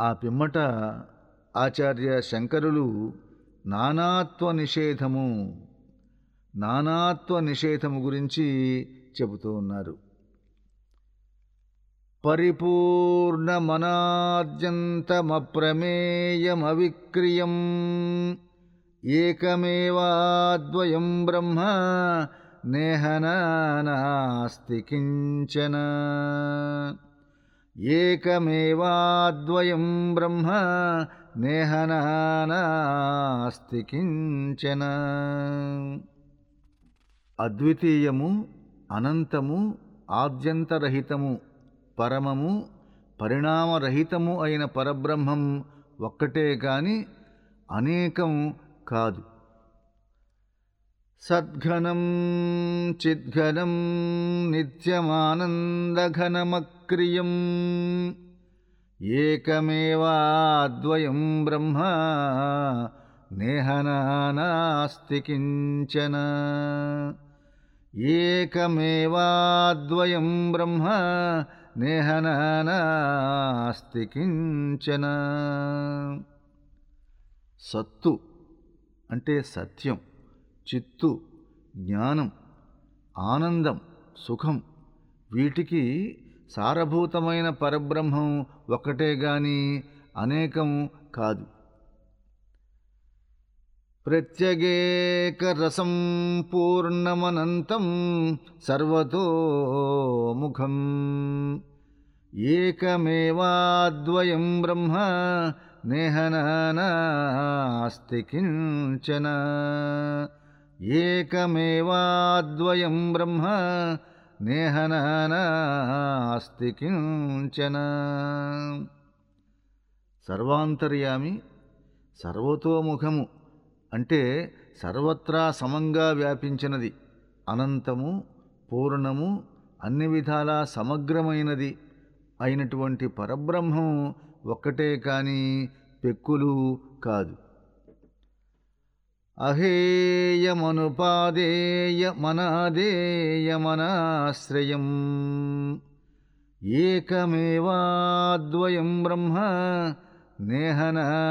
ఆ పిమ్మట ఆచార్య శంకరులు నానాత్వ నిషేధము నానాత్వ నిషేధము గురించి చెబుతూ ఉన్నారు. పరిపూర్ణమనాద్యంతమప్రమేయమవిక్రియం ఏకమేవాద్వయం బ్రహ్మ నేహనాస్తి కించన. ఏకమేవాద్వయం బ్రహ్మ నేహనాస్తి కించన. అద్వితీయము అనంతము ఆద్యంతరహితము పరమము పరిణామరహితము అయిన పరబ్రహ్మం ఒక్కటే కాని అనేకం కాదు. సద్ఘనం చిద్ఘనం నిత్యమానందఘనమక్రియం. ఏకమేవాద్వయం బ్రహ్మ నేహనాస్తి కించన ఏకమేవాద్వయం బ్రహ్మ నేహనాస్తి కించన సత్తు అంటే సత్యం. చిత్తు జ్ఞానం ఆనందం సుఖం వీటికి సారభూతమైన పరబ్రహ్మం ఒక్కటే గాని అనేకం కాదు. ప్రత్యగేకరసం పూర్ణమనంతం సర్వతోముఖం ఏకమేవాద్వయం బ్రహ్మ నేహనాస్తి కించన. ఏకమేవాద్వయం బ్రహ్మ నేహనాస్తి కించన సర్వాంతర్యామి సర్వతోముఖము అంటే సర్వత్రా సమంగా వ్యాపించినది అనంతము పూర్ణము అన్ని విధాలా సమగ్రమైనది అయినటువంటి పరబ్రహ్మం ఒక్కటే కాని పెక్కులు కాదు. అహేయమనుపాదేయమనాదేయమనాశ్రయం ఏకమేవాద్వయం బ్రహ్మ నేహనాస్తి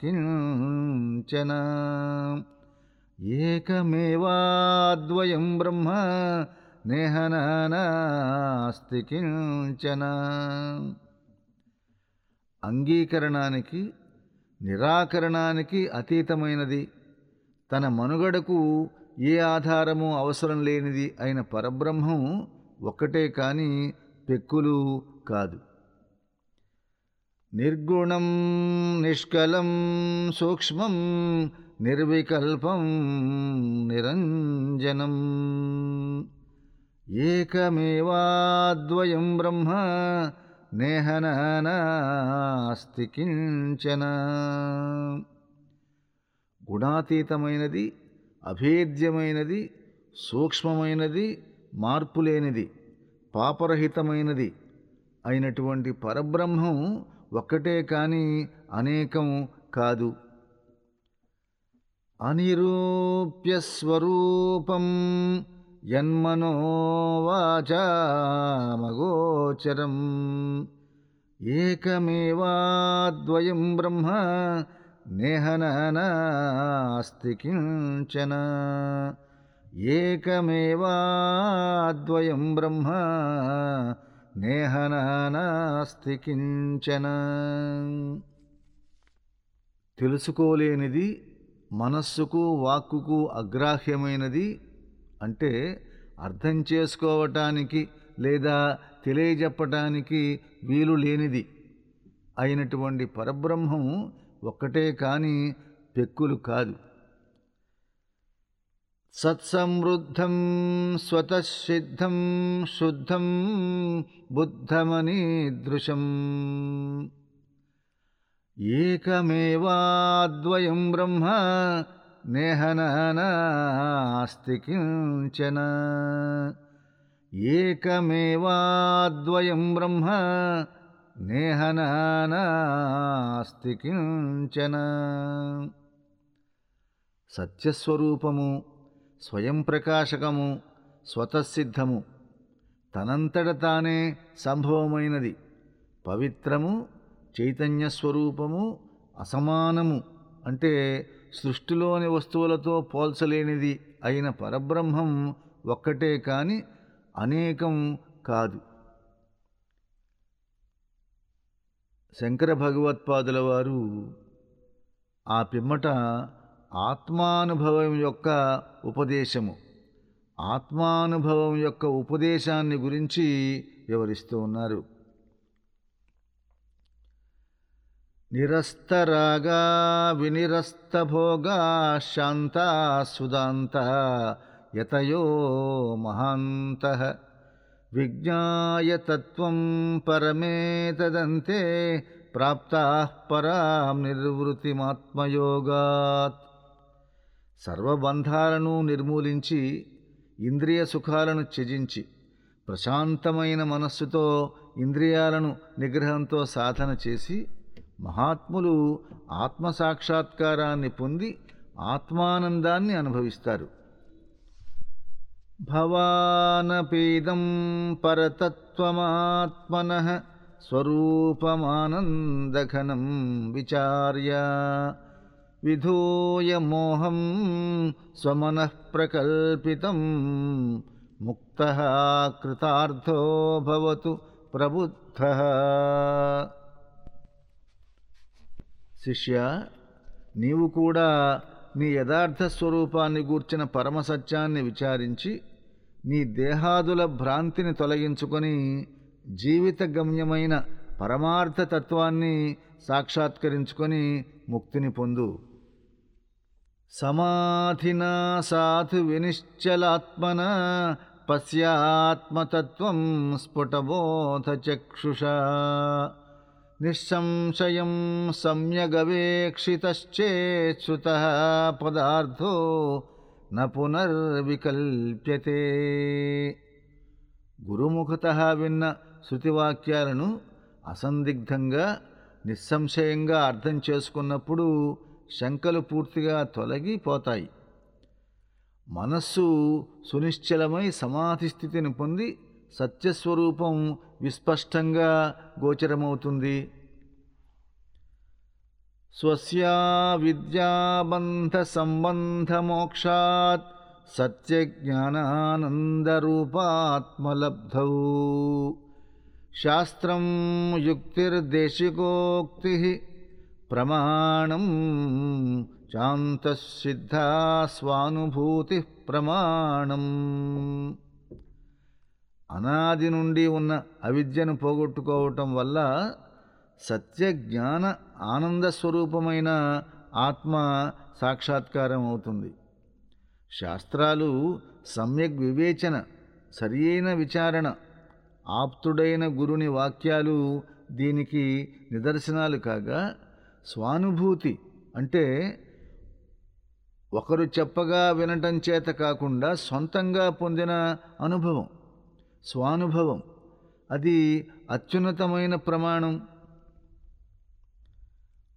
కించన ఏకమేవాద్వయం బ్రహ్మ నేహనాస్తి కించన అంగీకరణానికి నిరాకరణానికి అతీతమైనది. తన మనుగడకు ఏ ఆధారము అవసరం లేనిది అయిన పరబ్రహ్మం ఒక్కటే కాని పెక్కులు కాదు. నిర్గుణం నిష్కలం సూక్ష్మం నిర్వికల్పం నిరంజనం. ఏకమేవాద్వయం బ్రహ్మ నేహనాస్తి కించన. గుణాతీతమైనది అభేద్యమైనది సూక్ష్మమైనది మార్పులేనిది పాపరహితమైనది అయినటువంటి పరబ్రహ్మం ఒక్కటే కాని అనేకం కాదు. అనిరూప్య స్వరూపం యన్మనోవాచామగోచరం ఏకమేవాద్వయం బ్రహ్మ నేహనాస్తి కించన. ఏకమేవాద్వయం బ్రహ్మ నేహనాస్తి కించన. తెలుసుకోలేనిది మనస్సుకు వాక్కుకు అగ్రాహ్యమైనది అంటే అర్థం చేసుకోవటానికి లేదా తెలియజెప్పటానికి వీలు లేనిది అయినటువంటి పరబ్రహ్మం ఒక్కటే కాని పెక్కులు కాదు. సత్సమృద్ధం స్వతసిద్ధం శుద్ధం బుద్ధమనీదృశం. ఏకమేవాద్వయం బ్రహ్మ నేహనాస్తి కించన ఏకమేవాద్వయం బ్రహ్మ నేహనాస్తి కించన సత్యస్వరూపము స్వయం ప్రకాశకము స్వతసిద్ధము తనంతట తానే సంభవమైనది పవిత్రము చైతన్యస్వరూపము అసమానము అంటే సృష్టిలోని వస్తువులతో పోల్చలేనిది అయిన పరబ్రహ్మం ఒక్కటే కాని అనేకం కాదు. శంకర భగవత్పాదుల వారు ఆ పిమ్మట ఆత్మానుభవం యొక్క ఉపదేశము ఆత్మానుభవం యొక్క ఉపదేశాన్ని గురించి వివరిస్తూ ఉన్నారు. నిరస్తరాగా వినిరస్తభోగా శాంతా సుదాంత యతయో మహాంత విజ్ఞాయ తత్వం పరమేతదంతే ప్రాప్త పరాం నిర్వృతిమాత్మయోగాత్ సర్వబంధాలను నిర్మూలించి ఇంద్రియ సుఖాలను త్యజించి ప్రశాంతమైన మనస్సుతో ఇంద్రియాలను నిగ్రహంతో సాధన చేసి మహాత్ములు ఆత్మసాక్షాత్కారాన్ని పొంది ఆత్మానందాన్ని అనుభవిస్తారు. భవానపీదం పరతత్వమాత్మన స్వరూపమానందఘనం విచార్య విధూయ మోహం స్వమనఃప్రకల్పితం ముక్త కృతార్థో భవతు ప్రబుద్ధ శిష్య నీవు కూడా నీ యథార్థ స్వరూపాన్ని గూర్చిన పరమసత్యాన్ని విచారించి నీ దేహాదుల భ్రాంతిని తొలగించుకొని జీవిత గమ్యమైన పరమార్థ తత్వాన్ని సాక్షాత్కరించుకొని ముక్తిని పొందు. సమాధినా సాధు వినిశ్చలాత్మన పశ్యాత్మతత్వం స్ఫుటబోధచక్షుష నిస్సంశయం సమ్యగవేక్షితశ్చేచ్యుత పదార్థో న పునర్వికల్ప్యతే. గురుముఖత విన్న శృతివాక్యాలను అసందిగ్ధంగా నిస్సంశయంగా అర్థం చేసుకున్నప్పుడు శంకలు పూర్తిగా తొలగిపోతాయి. మనస్సు సునిశ్చలమై సమాధి స్థితిని పొంది సత్యస్వరూపం విస్పష్టంగా గోచరమవుతుంది. స్వస్యా విద్యాబంధ సంబంధ మోక్షాత్ సత్యజ్ఞానానందరూపాత్మలబ్ధౌ శాస్త్రం యుక్తిర్దేశికోక్తి ప్రమాణం చాంతసిద్ధా స్వానుభూతి ప్రమాణం. అనాది నుండి ఉన్న అవిద్యను పోగొట్టుకోవటం వల్ల సత్యజ్ఞాన ఆనంద స్వరూపమైన ఆత్మ సాక్షాత్కారం అవుతుంది. శాస్త్రాలు సమ్యక్ వివేచన సరియైన విచారణ ఆప్తుడైన గురుని వాక్యాలు దీనికి నిదర్శనాలు కాగా స్వానుభూతి అంటే ఒకరు చెప్పగా వినటం చేత కాకుండా సొంతంగా పొందిన అనుభవం. స్వానుభవం. అది అత్యున్నతమైన ప్రమాణం.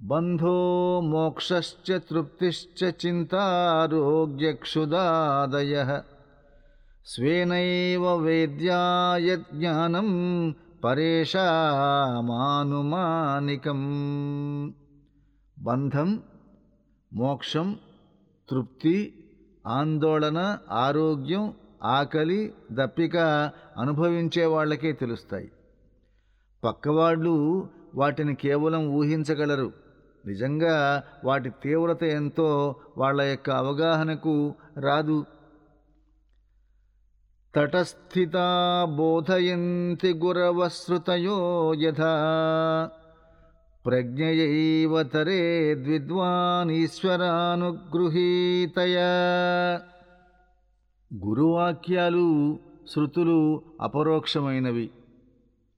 బంధో మోక్షశ్చ తృప్తిశ్చ చింతారోగ్యక్షుదాదయ. స్వేనైవ వేద్యాయ జ్ఞానం పరేషామానుమానికం. బంధం మోక్షం తృప్తి ఆందోళన ఆరోగ్యం ఆకలి దప్పిక అనుభవించే వాళ్ళకే తెలుస్తాయి. పక్కవాళ్ళు వాటిని కేవలం ఊహించగలరు. నిజంగా వాటి తీవ్రత ఎంతో వాళ్ళ యొక్క అవగాహనకు రాదు. తటస్థితా బోధయంతి గురవశ్రుతయో యథా. ప్రజ్ఞయైవ తరే ద్విద్వాన్ ఈశ్వరానుగృహీతయా. గురువాక్యాలు శృతులు అపరోక్షమైనవి.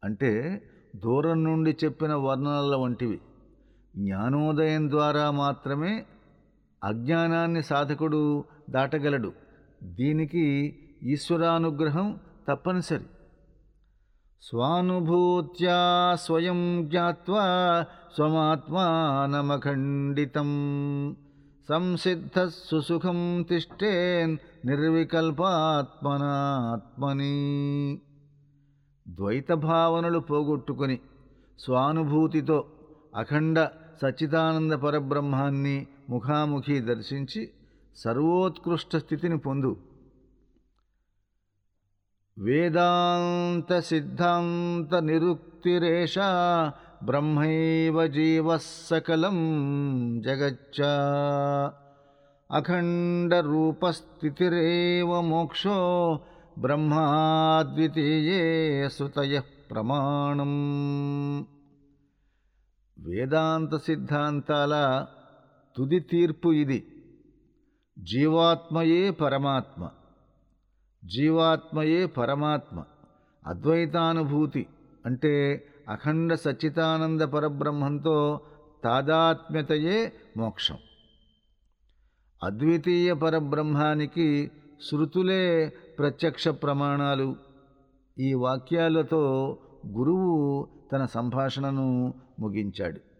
అంటే దూరం నుండి చెప్పిన వర్ణనల వంటివి. జ్ఞానోదయం ద్వారా మాత్రమే అజ్ఞానాన్ని సాధకుడు దాటగలడు. దీనికి ఈశ్వరానుగ్రహం తప్పనిసరి. స్వానుభూత్యా స్వయం జ్ఞాత్వా స్వమాత్మానమఖండితం. సంసిద్ధ సుసుఖం తిష్టేన్ నిర్వికల్పాత్మనాత్మని. ద్వైత భావనలు పోగొట్టుకొని స్వానుభూతితో అఖండ సచ్చిదానంద పరబ్రహ్మాన్ని ముఖాముఖి దర్శించి సర్వోత్కృష్ట స్థితిని పొందు. వేదాంత సిద్ధాంత నిరుక్తిరేష బ్రహ్మైవ జీవ సకలం జగచ్చ. అఖండ రూపస్థితిరేవ మోక్షో బ్రహ్మాద్వితీయే శృతయ ప్రమాణం. వేదాంత సిద్ధాంతాల తుది తీర్పు ఇది. జీవాత్మయే పరమాత్మ. జీవాత్మయే పరమాత్మ. అద్వైతానుభూతి అంటే అఖండ సచ్చితానంద పరబ్రహ్మంతో తాదాత్మ్యతయే మోక్షం. అద్వితీయ పరబ్రహ్మానికి శృతులే ప్రత్యక్ష ప్రమాణాలు. ఈ వాక్యాలతో గురువు తన సంభాషణను ముగించాడు.